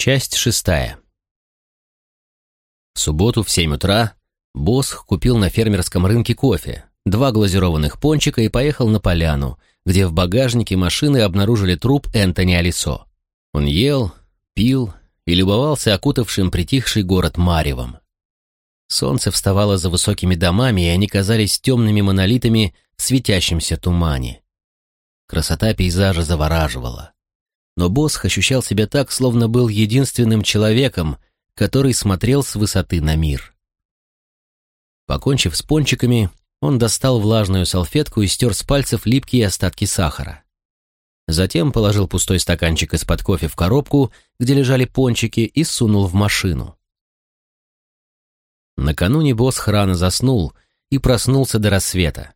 Часть шестая. В субботу в семь утра Босх купил на фермерском рынке кофе, два глазированных пончика и поехал на поляну, где в багажнике машины обнаружили труп Энтони Алисо. Он ел, пил и любовался окутавшим притихший город Маревом. Солнце вставало за высокими домами, и они казались темными монолитами в светящемся тумане. Красота пейзажа завораживала. Но Босх ощущал себя так, словно был единственным человеком, который смотрел с высоты на мир. Покончив с пончиками, он достал влажную салфетку и стер с пальцев липкие остатки сахара. Затем положил пустой стаканчик из-под кофе в коробку, где лежали пончики, и сунул в машину. Накануне босс рано заснул и проснулся до рассвета.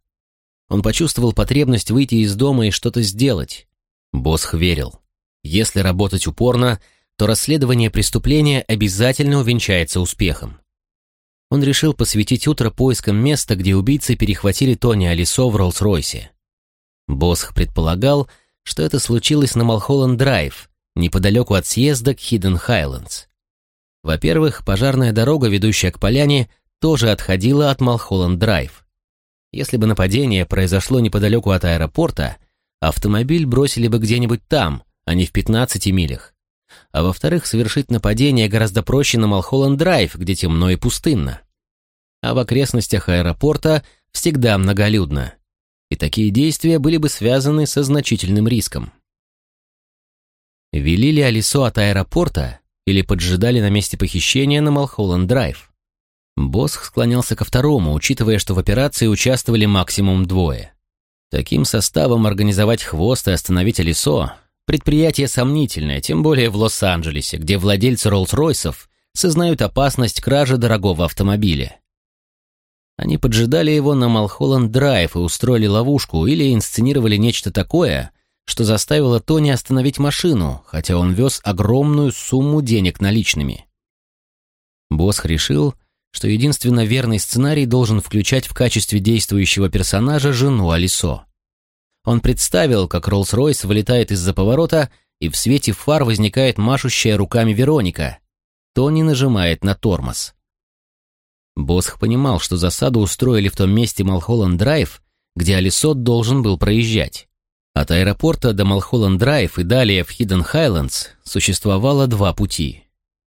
Он почувствовал потребность выйти из дома и что-то сделать. Босх верил. Если работать упорно, то расследование преступления обязательно увенчается успехом. Он решил посвятить утро поискам места, где убийцы перехватили Тони Алисо в Роллс-Ройсе. Босх предполагал, что это случилось на Малхолланд-Драйв, неподалеку от съезда к Хидден Хайлендс. Во-первых, пожарная дорога, ведущая к поляне, тоже отходила от Малхолланд-Драйв. Если бы нападение произошло неподалеку от аэропорта, автомобиль бросили бы где-нибудь там, а не в 15 милях. А во-вторых, совершить нападение гораздо проще на Малхолланд-Драйв, где темно и пустынно. А в окрестностях аэропорта всегда многолюдно. И такие действия были бы связаны со значительным риском. Вели ли Алисо от аэропорта или поджидали на месте похищения на Малхолланд-Драйв? Босх склонялся ко второму, учитывая, что в операции участвовали максимум двое. Таким составом организовать хвост и остановить Алисо Предприятие сомнительное, тем более в Лос-Анджелесе, где владельцы Роллс-Ройсов сознают опасность кражи дорогого автомобиля. Они поджидали его на Малхолланд-Драйв и устроили ловушку или инсценировали нечто такое, что заставило Тони остановить машину, хотя он вез огромную сумму денег наличными. Босх решил, что единственно верный сценарий должен включать в качестве действующего персонажа жену Алисо. Он представил, как Роллс-Ройс вылетает из-за поворота, и в свете фар возникает машущая руками Вероника. Тони нажимает на тормоз. Босх понимал, что засаду устроили в том месте Малхолланд-Драйв, где Алисот должен был проезжать. От аэропорта до Малхолланд-Драйв и далее в Хидден Хайлендс существовало два пути.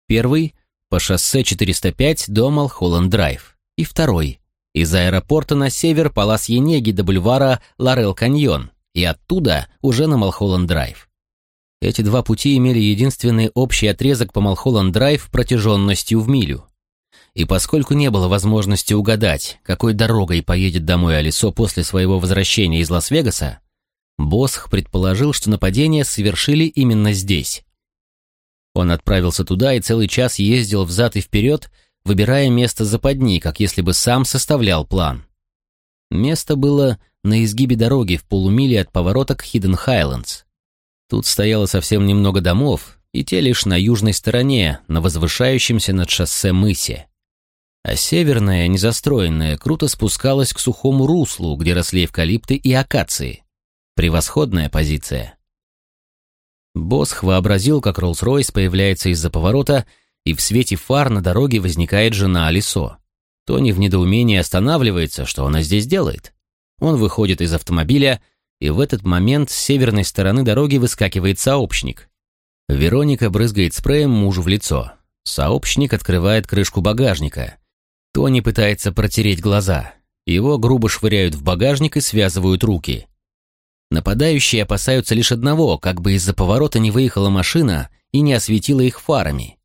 Первый — по шоссе 405 до Малхолланд-Драйв, и второй из аэропорта на север по Ла-Сьенеге до бульвара Лорел-Каньон и оттуда уже на Малхолланд-Драйв. Эти два пути имели единственный общий отрезок по Малхолланд-Драйв протяженностью в милю. И поскольку не было возможности угадать, какой дорогой поедет домой Алисо после своего возвращения из Лас-Вегаса, Босх предположил, что нападение совершили именно здесь. Он отправился туда и целый час ездил взад и вперед, выбирая место западни, как если бы сам составлял план. Место было на изгибе дороги в полумиле от поворота к Хидден Хайлендс. Тут стояло совсем немного домов, и те лишь на южной стороне, на возвышающемся над шоссе мысе. А северная, незастроенная, круто спускалась к сухому руслу, где росли эвкалипты и акации. Превосходная позиция. Босх вообразил, как Роллс-Ройс появляется из-за поворота и в свете фар на дороге возникает жена Алисо. Тони в недоумении останавливается, что она здесь делает. Он выходит из автомобиля, и в этот момент с северной стороны дороги выскакивает сообщник. Вероника брызгает спреем мужу в лицо. Сообщник открывает крышку багажника. Тони пытается протереть глаза. Его грубо швыряют в багажник и связывают руки. Нападающие опасаются лишь одного, как бы из-за поворота не выехала машина и не осветила их фарами.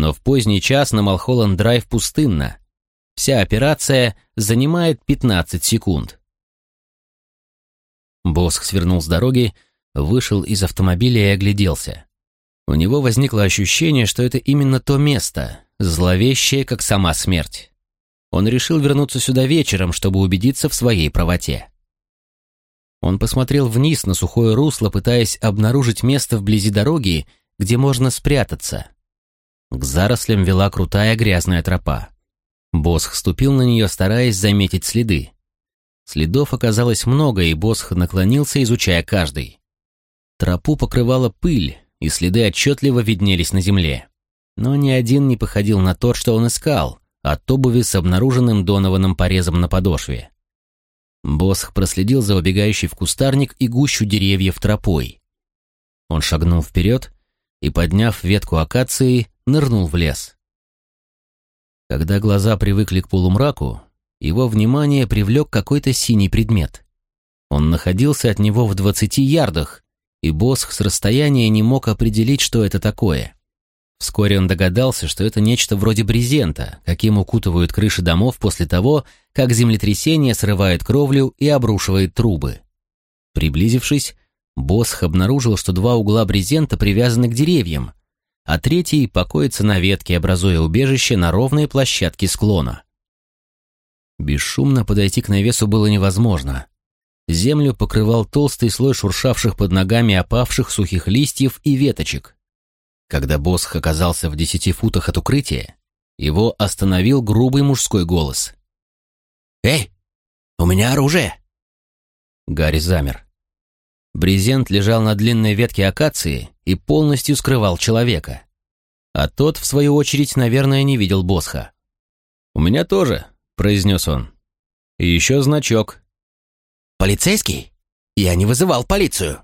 Но в поздний час на Малхолланд-драйв пустынно. Вся операция занимает 15 секунд. Босх свернул с дороги, вышел из автомобиля и огляделся. У него возникло ощущение, что это именно то место, зловещее, как сама смерть. Он решил вернуться сюда вечером, чтобы убедиться в своей правоте. Он посмотрел вниз на сухое русло, пытаясь обнаружить место вблизи дороги, где можно спрятаться. К зарослям вела крутая грязная тропа. Босх ступил на нее, стараясь заметить следы. Следов оказалось много, и Босх наклонился, изучая каждый. Тропу покрывала пыль, и следы отчетливо виднелись на земле. Но ни один не походил на тот, что он искал, от обуви с обнаруженным Донованом порезом на подошве. Босх проследил за убегающей в кустарник и гущу деревьев тропой. Он шагнул вперед и, подняв ветку акации, нырнул в лес. Когда глаза привыкли к полумраку, его внимание привлек какой-то синий предмет. Он находился от него в двадцати ярдах, и Босх с расстояния не мог определить, что это такое. Вскоре он догадался, что это нечто вроде брезента, каким укутывают крыши домов после того, как землетрясение срывает кровлю и обрушивает трубы. Приблизившись, Босх обнаружил, что два угла брезента привязаны к деревьям, а третий покоится на ветке, образуя убежище на ровной площадке склона. Бесшумно подойти к навесу было невозможно. Землю покрывал толстый слой шуршавших под ногами опавших сухих листьев и веточек. Когда Босх оказался в десяти футах от укрытия, его остановил грубый мужской голос. «Эй, у меня оружие!» Гарри замер. Брезент лежал на длинной ветке акации и полностью скрывал человека. А тот, в свою очередь, наверное, не видел Босха. «У меня тоже», — произнес он. «И еще значок». «Полицейский? Я не вызывал полицию».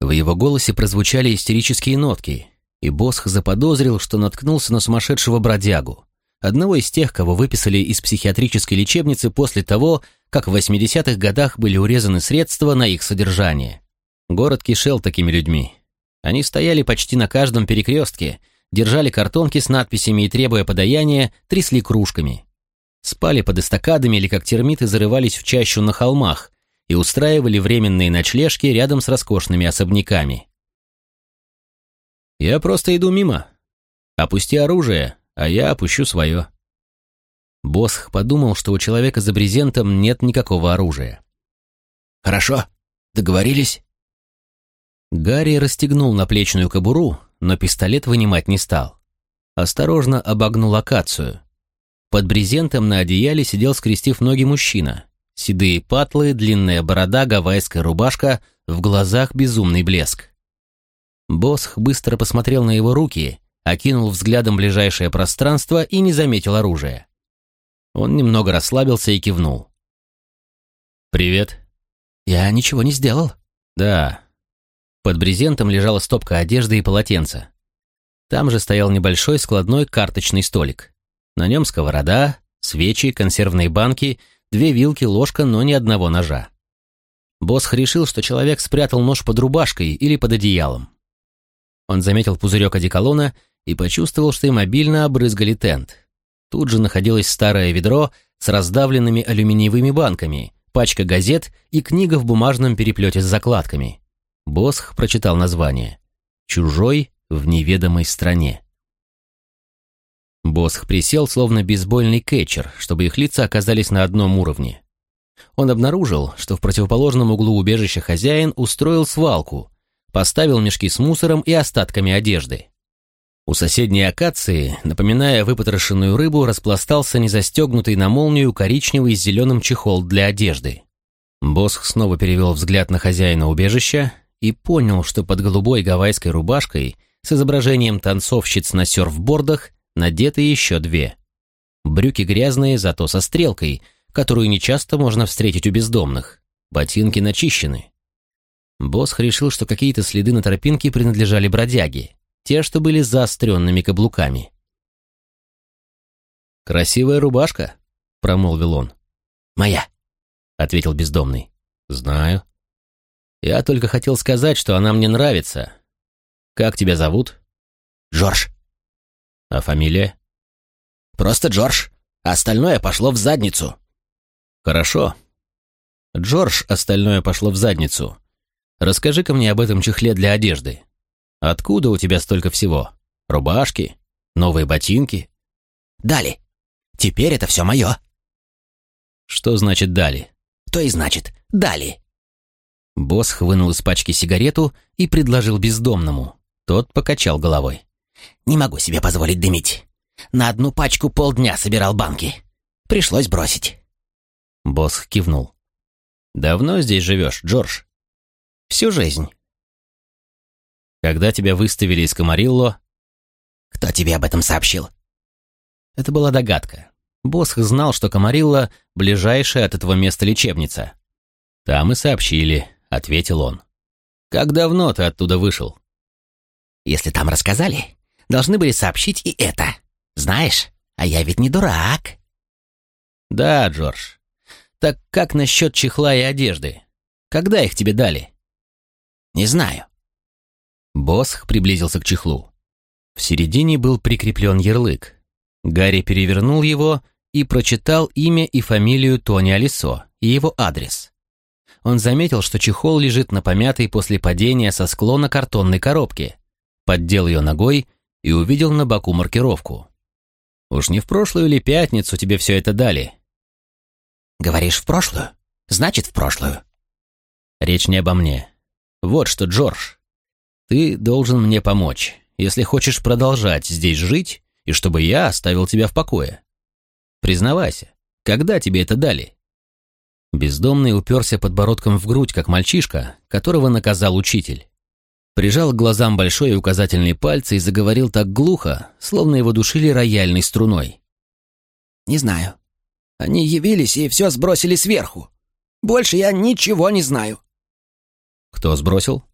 В его голосе прозвучали истерические нотки, и Босх заподозрил, что наткнулся на сумасшедшего бродягу, одного из тех, кого выписали из психиатрической лечебницы после того, как в 80-х годах были урезаны средства на их содержание. Город кишел такими людьми. Они стояли почти на каждом перекрестке, держали картонки с надписями и, требуя подаяния, трясли кружками. Спали под эстакадами или как термиты зарывались в чащу на холмах и устраивали временные ночлежки рядом с роскошными особняками. «Я просто иду мимо. Опусти оружие, а я опущу свое». Босх подумал, что у человека за брезентом нет никакого оружия. «Хорошо, договорились?» Гарри расстегнул наплечную кобуру, но пистолет вынимать не стал. Осторожно обогнул акацию. Под брезентом на одеяле сидел, скрестив ноги мужчина. Седые патлы, длинная борода, гавайская рубашка, в глазах безумный блеск. Босх быстро посмотрел на его руки, окинул взглядом ближайшее пространство и не заметил оружия. Он немного расслабился и кивнул. «Привет». «Я ничего не сделал». «Да». Под брезентом лежала стопка одежды и полотенца. Там же стоял небольшой складной карточный столик. На нем сковорода, свечи, консервные банки, две вилки, ложка, но ни одного ножа. Босх решил, что человек спрятал нож под рубашкой или под одеялом. Он заметил пузырек одеколона и почувствовал, что им обильно обрызгали тент. Тут же находилось старое ведро с раздавленными алюминиевыми банками, пачка газет и книга в бумажном переплете с закладками. Босх прочитал название «Чужой в неведомой стране». Босх присел, словно бейсбольный кетчер, чтобы их лица оказались на одном уровне. Он обнаружил, что в противоположном углу убежища хозяин устроил свалку, поставил мешки с мусором и остатками одежды. У соседней акации, напоминая выпотрошенную рыбу, распластался незастегнутый на молнию коричневый с зеленым чехол для одежды. Босх снова перевел взгляд на хозяина убежища и понял, что под голубой гавайской рубашкой с изображением танцовщиц на серфбордах надеты еще две. Брюки грязные, зато со стрелкой, которую нечасто можно встретить у бездомных. Ботинки начищены. Босх решил, что какие-то следы на тропинке принадлежали бродяге, те, что были заостренными каблуками. «Красивая рубашка», — промолвил он. «Моя», — ответил бездомный. «Знаю. Я только хотел сказать, что она мне нравится. Как тебя зовут?» «Джордж». «А фамилия?» «Просто Джордж. Остальное пошло в задницу». «Хорошо. Джордж, остальное пошло в задницу. Расскажи-ка мне об этом чехле для одежды. Откуда у тебя столько всего? Рубашки? Новые ботинки?» «Дали. Теперь это все мое». «Что значит «дали»?» «То и значит «дали». Босс вынул из пачки сигарету и предложил бездомному. Тот покачал головой. «Не могу себе позволить дымить. На одну пачку полдня собирал банки. Пришлось бросить». Босс кивнул. «Давно здесь живешь, Джордж?» Всю жизнь. Когда тебя выставили из Камарилло, Кто тебе об этом сообщил? это была догадка. Босх знал, что Камарилла — ближайшая от этого места лечебница. «Там и сообщили», — ответил он. «Как давно ты оттуда вышел?» Если там рассказали, должны были сообщить и это. Знаешь, а я ведь не дурак. «Да, Джордж. Так как насчет чехла и одежды? Когда их тебе дали?» Не знаю. Босх приблизился к чехлу. В середине был прикреплен ярлык. Гарри перевернул его и прочитал имя и фамилию Тони Алисо и его адрес. Он заметил, что чехол лежит на помятой после падения со склона картонной коробки, поддел ее ногой и увидел на боку маркировку. «Уж не в прошлую или пятницу тебе все это дали?» Говоришь, в прошлую? Значит, в прошлую. «Речь не обо мне. Вот что, Джордж, ты должен мне помочь, если хочешь продолжать здесь жить и чтобы я оставил тебя в покое. Признавайся, когда тебе это дали?» Бездомный уперся подбородком в грудь, как мальчишка, которого наказал учитель. Прижал к глазам большой и указательный пальцы и заговорил так глухо, словно его душили рояльной струной. Не знаю. Они явились и все сбросили сверху. Больше я ничего не знаю. «Кто сбросил?»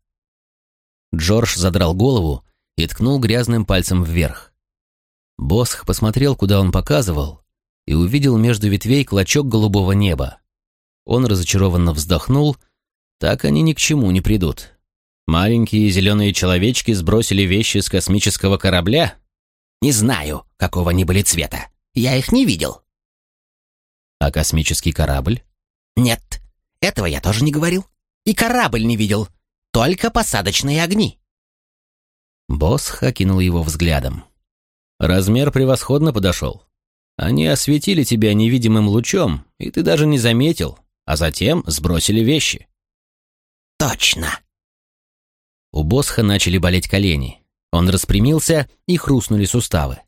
Джордж задрал голову и ткнул грязным пальцем вверх. Босх посмотрел, куда он показывал, и увидел между ветвей клочок голубого неба. Он разочарованно вздохнул, так они ни к чему не придут. Маленькие зеленые человечки сбросили вещи с космического корабля? Не знаю, какого они были цвета. Я их не видел. А космический корабль? Нет, этого я тоже не говорил. И корабль не видел. Только посадочные огни. Босс окинул его взглядом. Размер превосходно подошел. Они осветили тебя невидимым лучом, и ты даже не заметил, а затем сбросили вещи. Точно. У Босха начали болеть колени. Он распрямился, и хрустнули суставы.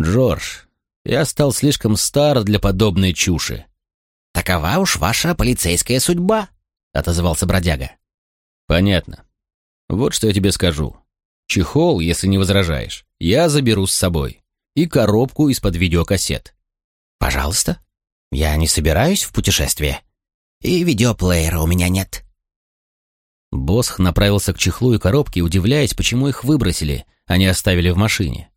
«Джордж, я стал слишком стар для подобной чуши», Такова уж ваша полицейская судьба, отозвался бродяга. «Понятно. Вот что я тебе скажу. Чехол, если не возражаешь, я заберу с собой. И коробку из-под видеокассет. Пожалуйста. Я не собираюсь в путешествие. И видеоплеера у меня нет. Босх направился к чехлу и коробке, удивляясь, почему их выбросили, а не оставили в машине.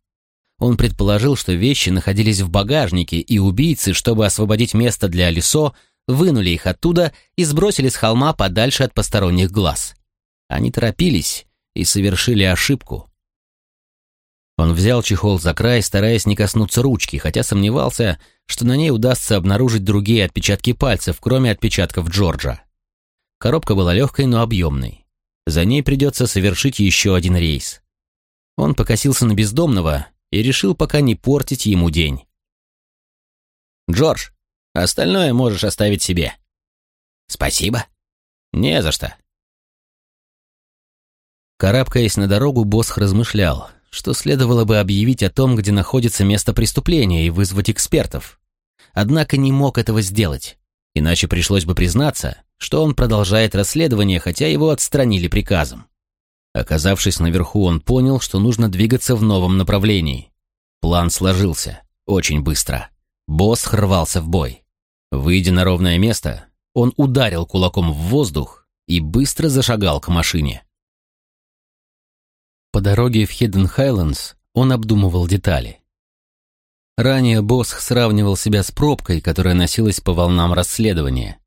Он предположил, что вещи находились в багажнике, и убийцы, чтобы освободить место для Алисо, вынули их оттуда и сбросили с холма подальше от посторонних глаз. Они торопились и совершили ошибку. Он взял чехол за край, стараясь не коснуться ручки, хотя сомневался, что на ней удастся обнаружить другие отпечатки пальцев, кроме отпечатков Джорджа. Коробка была легкой, но объемной. За ней придется совершить еще один рейс. Он покосился на бездомного и решил пока не портить ему день. «Джордж, остальное можешь оставить себе». Спасибо. «Не за что». Карабкаясь на дорогу, Босх размышлял, что следовало бы объявить о том, где находится место преступления, и вызвать экспертов. Однако не мог этого сделать, иначе пришлось бы признаться, что он продолжает расследование, хотя его отстранили приказом. Оказавшись наверху, он понял, что нужно двигаться в новом направлении. План сложился. Очень быстро. Босс рвался в бой. Выйдя на ровное место, он ударил кулаком в воздух и быстро зашагал к машине. По дороге в Хидден Хайлендс он обдумывал детали. Ранее Босх сравнивал себя с пробкой, которая носилась по волнам расследования.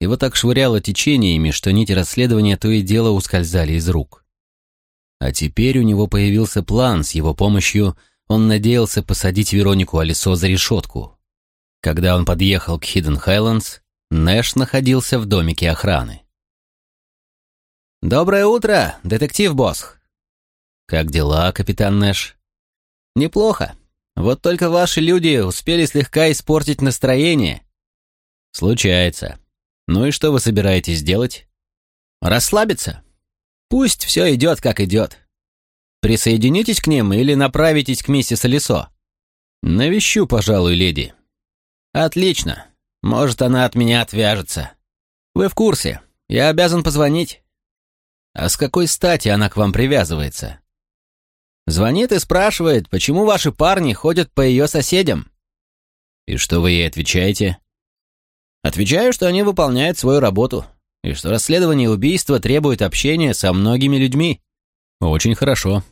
Его так швыряло течениями, что нити расследования то и дело ускользали из рук. А теперь у него появился план, с его помощью он надеялся посадить Веронику Алисо за решетку. Когда он подъехал к Хидден Хайлендс, Нэш находился в домике охраны. «Доброе утро, детектив Босх!» «Как дела, капитан Нэш?» «Неплохо. Вот только ваши люди успели слегка испортить настроение». «Случается. Ну и что вы собираетесь делать?» «Расслабиться. Пусть все идет, как идет. Присоединитесь к ним или направитесь к миссис Алисо?» «Навещу, пожалуй, леди». «Отлично. Может, она от меня отвяжется. Вы в курсе. Я обязан позвонить». А с какой стати она к вам привязывается? Звонит и спрашивает, почему ваши парни ходят по ее соседям. И что вы ей отвечаете? Отвечаю, что они выполняют свою работу, и что расследование убийства требует общения со многими людьми. Очень хорошо.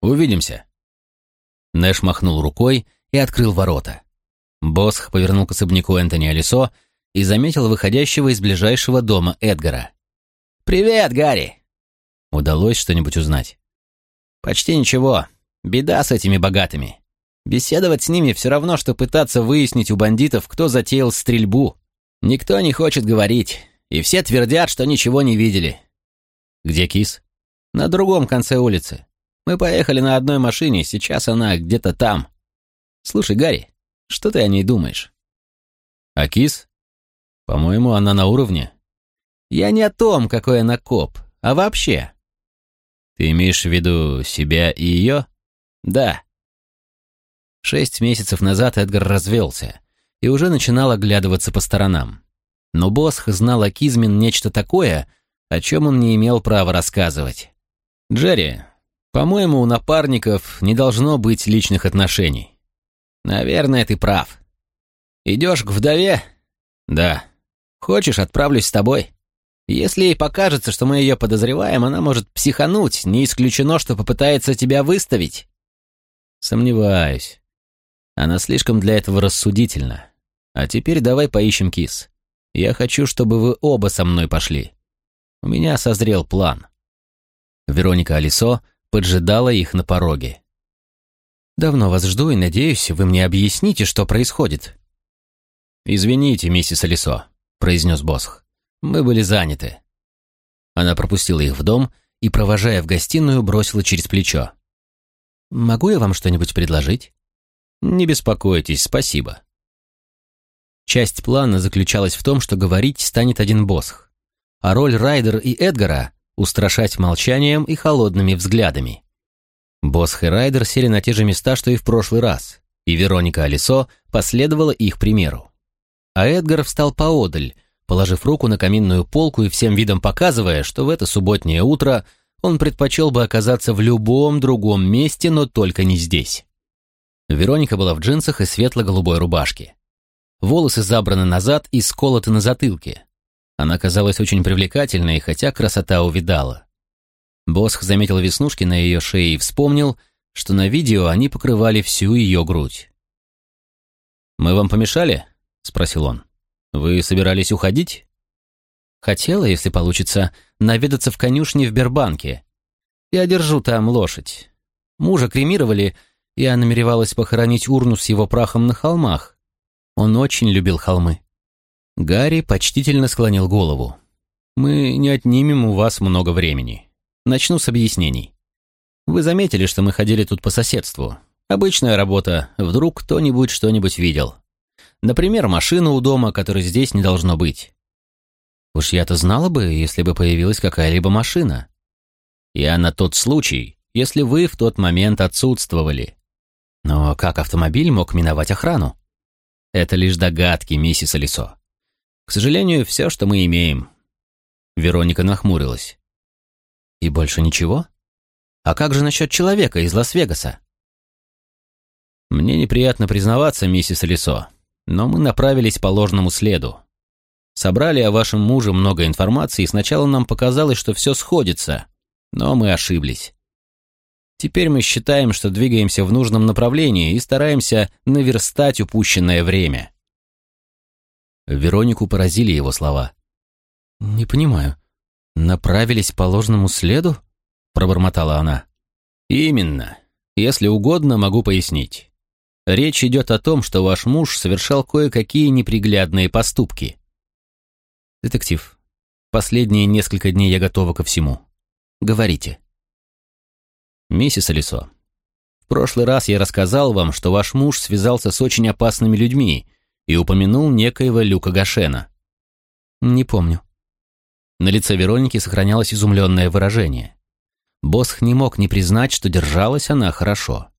Увидимся. Нэш махнул рукой и открыл ворота. Босх повернул к особняку Энтони Алисо и заметил выходящего из ближайшего дома Эдгара. «Привет, Гарри!» Удалось что-нибудь узнать? Почти ничего. Беда с этими богатыми. Беседовать с ними все равно, что пытаться выяснить у бандитов, кто затеял стрельбу. Никто не хочет говорить, и все твердят, что ничего не видели. Где кис? На другом конце улицы. Мы поехали на одной машине, сейчас она где-то там. Слушай, Гарри, что ты о ней думаешь? А кис? По-моему, она на уровне. Я не о том, какой она коп, а вообще. Ты имеешь в виду себя и ее? Да. Шесть месяцев назад Эдгар развелся и уже начинал оглядываться по сторонам. Но Босх знал о Кизмин нечто такое, о чем он не имел права рассказывать. «Джерри, по-моему, у напарников не должно быть личных отношений». «Наверное, ты прав. Идешь к вдове?» «Да. Хочешь, отправлюсь с тобой?» Если ей покажется, что мы ее подозреваем, она может психануть, не исключено, что попытается тебя выставить. Сомневаюсь. Она слишком для этого рассудительна. А теперь давай поищем кис. Я хочу, чтобы вы оба со мной пошли. У меня созрел план. Вероника Алисо поджидала их на пороге. «Давно вас жду и надеюсь, вы мне объясните, что происходит». «Извините, миссис Алисо», — произнес Босх. Мы были заняты. Она пропустила их в дом и, провожая в гостиную, бросила через плечо. «Могу я вам что-нибудь предложить?» «Не беспокойтесь, спасибо». Часть плана заключалась в том, что говорить станет один Босх, а роль Райдер и Эдгара — устрашать молчанием и холодными взглядами. Босх и Райдер сели на те же места, что и в прошлый раз, и Вероника Алисо последовала их примеру. А Эдгар встал поодаль, положив руку на каминную полку и всем видом показывая, что в это субботнее утро он предпочел бы оказаться в любом другом месте, но только не здесь. Вероника была в джинсах и светло-голубой рубашке. Волосы забраны назад и сколоты на затылке. Она казалась очень привлекательной, хотя красота увидала. Босх заметил веснушки на ее шее и вспомнил, что на видео они покрывали всю ее грудь. «Мы вам помешали?» — спросил он. «Вы собирались уходить?» «Хотела, если получится, наведаться в конюшне в Бербанке. Я держу там лошадь. Мужа кремировали, я намеревалась похоронить урну с его прахом на холмах. Он очень любил холмы». Гарри почтительно склонил голову. «Мы не отнимем у вас много времени. Начну с объяснений. Вы заметили, что мы ходили тут по соседству. Обычная работа, вдруг кто-нибудь что-нибудь видел. Например, машину у дома, которой здесь не должно быть. Уж я-то знала бы, если бы появилась какая-либо машина. Я на тот случай, если вы в тот момент отсутствовали. Но как автомобиль мог миновать охрану? Это лишь догадки, миссис Алисо. К сожалению, все, что мы имеем. Вероника нахмурилась. И больше ничего? А как же насчет человека из Лас-Вегаса? Мне неприятно признаваться, миссис Алисо, но мы направились по ложному следу. Собрали о вашем муже много информации, и сначала нам показалось, что все сходится, но мы ошиблись. Теперь мы считаем, что двигаемся в нужном направлении и стараемся наверстать упущенное время. Веронику поразили его слова. «Не понимаю. Направились по ложному следу?» — пробормотала она. «Именно. Если угодно, могу пояснить. Речь идет о том, что ваш муж совершал кое-какие неприглядные поступки. Детектив, последние несколько дней я готова ко всему. Говорите. Миссис Алисо, в прошлый раз я рассказал вам, что ваш муж связался с очень опасными людьми и упомянул некоего Люка Гашена. Не помню. На лице Вероники сохранялось изумленное выражение. Босх не мог не признать, что держалась она хорошо.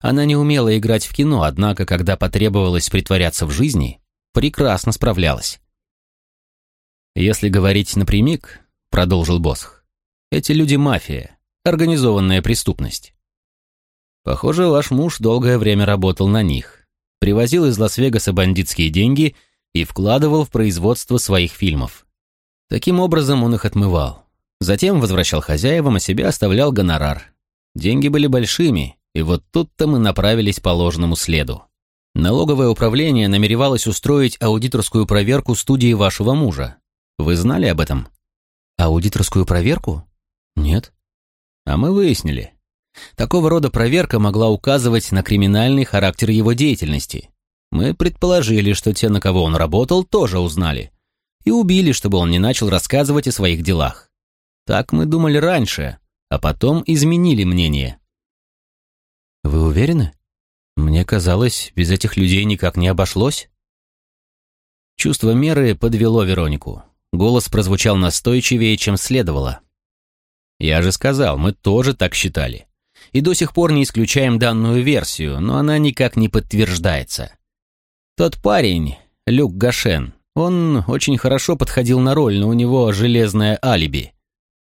Она не умела играть в кино, однако, когда потребовалось притворяться в жизни, прекрасно справлялась. «Если говорить напрямик», — продолжил Босх, Эти люди мафия, организованная преступность. Похоже, ваш муж долгое время работал на них, привозил из Лас-Вегаса бандитские деньги и вкладывал в производство своих фильмов. Таким образом он их отмывал. Затем возвращал хозяевам, а себе оставлял гонорар. Деньги были большими, и вот тут-то мы направились по ложному следу. Налоговое управление намеревалось устроить аудиторскую проверку студии вашего мужа. Вы знали об этом? Аудиторскую проверку? Нет. А мы выяснили. Такого рода проверка могла указывать на криминальный характер его деятельности. Мы предположили, что те, на кого он работал, тоже узнали. И убили, чтобы он не начал рассказывать о своих делах. Так мы думали раньше, а потом изменили мнение. Вы уверены? Мне казалось, без этих людей никак не обошлось. Чувство меры подвело Веронику. Голос прозвучал настойчивее, чем следовало. Я же сказал, мы тоже так считали. И до сих пор не исключаем данную версию, но она никак не подтверждается. Тот парень, Люк Гашен, он очень хорошо подходил на роль, но у него железное алиби.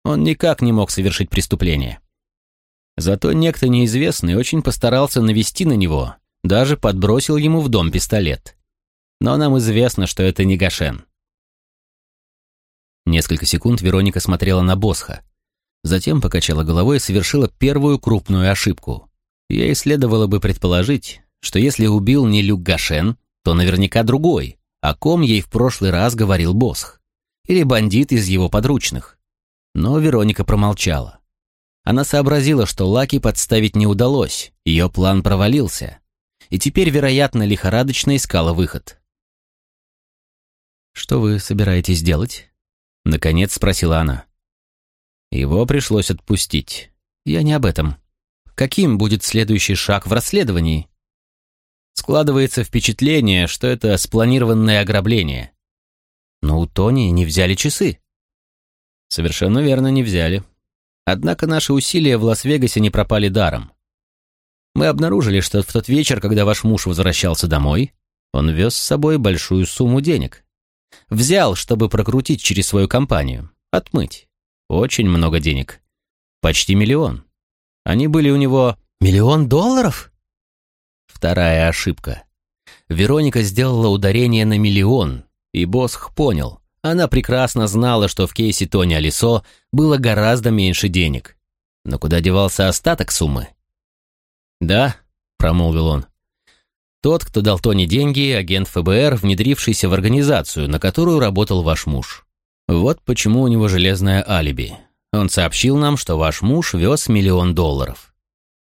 Он никак не мог совершить преступление. Зато некто неизвестный очень постарался навести на него, даже подбросил ему в дом пистолет. Но нам известно, что это не Гашен. Несколько секунд Вероника смотрела на Босха. Затем покачала головой и совершила первую крупную ошибку. Ей следовало бы предположить, что если убил не Люк Гашен, то наверняка другой, о ком ей в прошлый раз говорил Босх. Или бандит из его подручных. Но Вероника промолчала. Она сообразила, что Лаки подставить не удалось, ее план провалился. И теперь, вероятно, лихорадочно искала выход. «Что вы собираетесь делать?» Наконец спросила она. Его пришлось отпустить. Я не об этом. Каким будет следующий шаг в расследовании? Складывается впечатление, что это спланированное ограбление. Но у Тони не взяли часы. Совершенно верно, не взяли. Однако наши усилия в Лас-Вегасе не пропали даром. Мы обнаружили, что в тот вечер, когда ваш муж возвращался домой, он вез с собой большую сумму денег. Взял, чтобы прокрутить через свою компанию, отмыть. Очень много денег. Почти миллион. Они были у него... Миллион долларов? Вторая ошибка. Вероника сделала ударение на миллион, и Босх понял. Она прекрасно знала, что в кейсе Тони Алисо было гораздо меньше денег. Но куда девался остаток суммы? «Да», — промолвил он. «Тот, кто дал Тони деньги, агент ФБР, внедрившийся в организацию, на которую работал ваш муж. Вот почему у него железное алиби. Он сообщил нам, что ваш муж вез миллион долларов.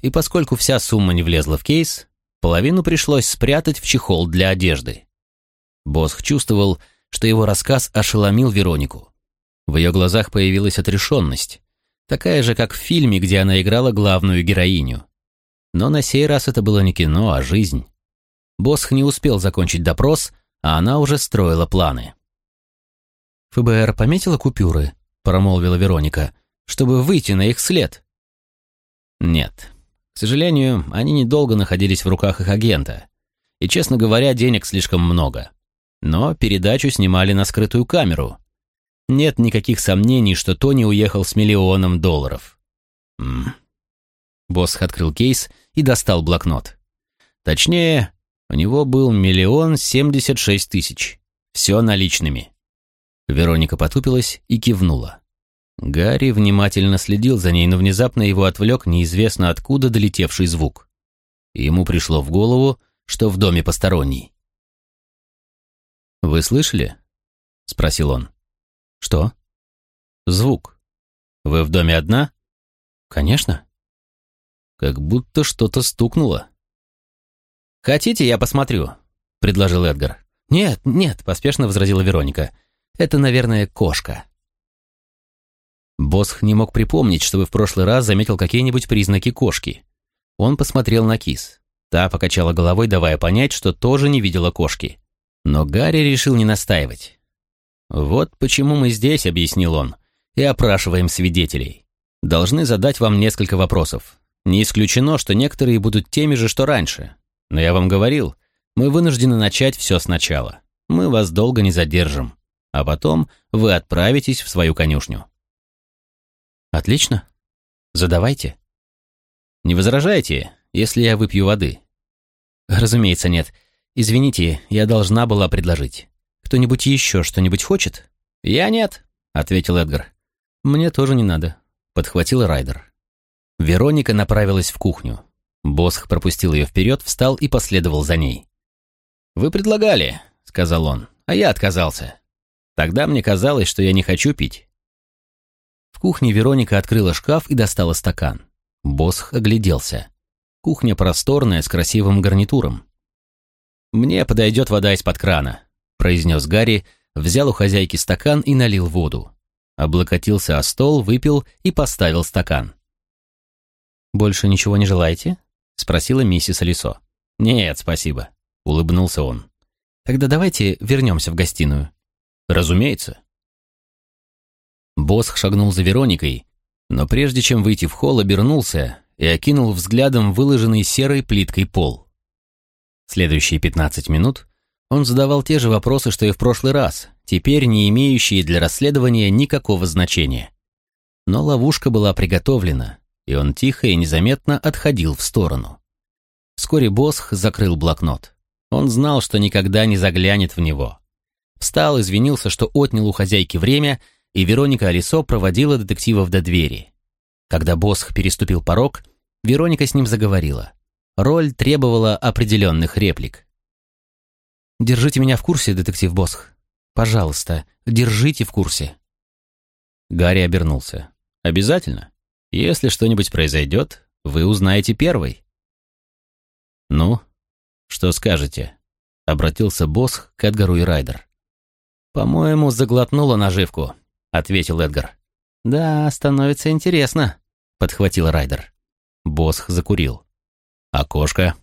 И поскольку вся сумма не влезла в кейс, половину пришлось спрятать в чехол для одежды. Босх чувствовал, что его рассказ ошеломил Веронику. В ее глазах появилась отрешенность, такая же, как в фильме, где она играла главную героиню. Но на сей раз это было не кино, а жизнь. Босх не успел закончить допрос, а она уже строила планы. «ФБР пометила купюры», — промолвила Вероника, «чтобы выйти на их след». «Нет. К сожалению, они недолго находились в руках их агента. И, честно говоря, денег слишком много. Но передачу снимали на скрытую камеру. Нет никаких сомнений, что Тони уехал с миллионом долларов. М Босс открыл кейс и достал блокнот. Точнее, у него был миллион семьдесят шесть тысяч. Все наличными. Вероника потупилась и кивнула. Гарри внимательно следил за ней, но внезапно его отвлек неизвестно откуда долетевший звук. Ему пришло в голову, что в доме посторонний. «Вы слышали?» — спросил он. «Что?» «Звук. Вы в доме одна?» «Конечно». Как будто что-то стукнуло. «Хотите, я посмотрю?» — предложил Эдгар. «Нет, нет», — поспешно возразила Вероника. «Это, наверное, кошка». Босх не мог припомнить, чтобы в прошлый раз заметил какие-нибудь признаки кошки. Он посмотрел на кис. Та покачала головой, давая понять, что тоже не видела кошки. Но Гарри решил не настаивать. «Вот почему мы здесь», — объяснил он, — «и опрашиваем свидетелей. Должны задать вам несколько вопросов. Не исключено, что некоторые будут теми же, что раньше. Но я вам говорил, мы вынуждены начать все сначала. Мы вас долго не задержим. А потом вы отправитесь в свою конюшню». Отлично. Задавайте. Не возражаете, если я выпью воды? Разумеется, нет. Извините, я должна была предложить. Кто-нибудь еще что-нибудь хочет? Я нет, ответил Эдгар. Мне тоже не надо, подхватил Райдер. Вероника направилась в кухню. Босх пропустил ее вперед, встал и последовал за ней. «Вы предлагали», — сказал он, — «а я отказался. Тогда мне казалось, что я не хочу пить». В кухне Вероника открыла шкаф и достала стакан. Босх огляделся. Кухня просторная, с красивым гарнитуром. «Мне подойдет вода из-под крана», — произнес Гарри, взял у хозяйки стакан и налил воду. Облокотился о стол, выпил и поставил стакан. «Больше ничего не желаете?» — спросила миссис Алисо. «Нет, спасибо», — улыбнулся он. «Тогда давайте вернемся в гостиную». «Разумеется». Босх шагнул за Вероникой, но прежде чем выйти в холл, обернулся и окинул взглядом выложенный серой плиткой пол. Следующие пятнадцать минут он задавал те же вопросы, что и в прошлый раз, теперь не имеющие для расследования никакого значения. Но ловушка была приготовлена, и он тихо и незаметно отходил в сторону. Вскоре Босх закрыл блокнот. Он знал, что никогда не заглянет в него. Встал, извинился, что отнял у хозяйки время, и Вероника Алисо проводила детективов до двери. Когда Босх переступил порог, Вероника с ним заговорила. Роль требовала определенных реплик. «Держите меня в курсе, детектив Босх. Пожалуйста, держите в курсе». Гарри обернулся. «Обязательно?» Если что-нибудь произойдет, вы узнаете первый. «Ну, что скажете?» — обратился босс к Эдгару и Райдер. «По-моему, заглотнула наживку», — ответил Эдгар. «Да, становится интересно», — подхватил Райдер. Босх закурил. «А кошка?»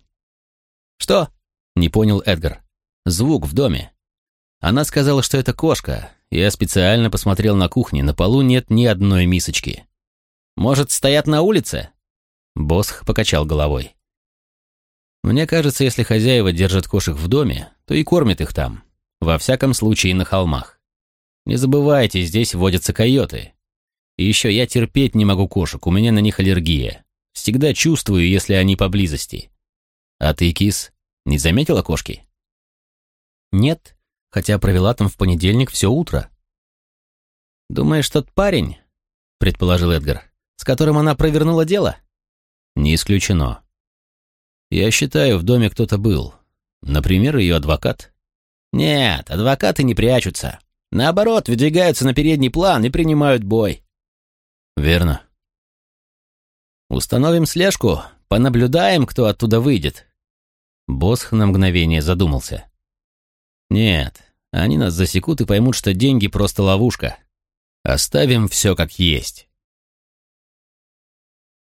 «Что?» — не понял Эдгар. «Звук в доме». Она сказала, что это кошка. Я специально посмотрел на кухне, на полу нет ни одной мисочки. Может, стоят на улице?» Босх покачал головой. «Мне кажется, если хозяева держат кошек в доме, то и кормят их там. Во всяком случае, на холмах. Не забывайте, здесь водятся койоты. И еще я терпеть не могу кошек, у меня на них аллергия. Всегда чувствую, если они поблизости. А ты, кис, не заметила кошки?» «Нет, хотя провела там в понедельник все утро». «Думаешь, тот парень?» — предположил Эдгар с которым она провернула дело? Не исключено. Я считаю, в доме кто-то был. Например, ее адвокат. Нет, адвокаты не прячутся. Наоборот, выдвигаются на передний план и принимают бой. Верно. Установим слежку, понаблюдаем, кто оттуда выйдет. Босх на мгновение задумался. Нет, они нас засекут и поймут, что деньги просто ловушка. Оставим все как есть.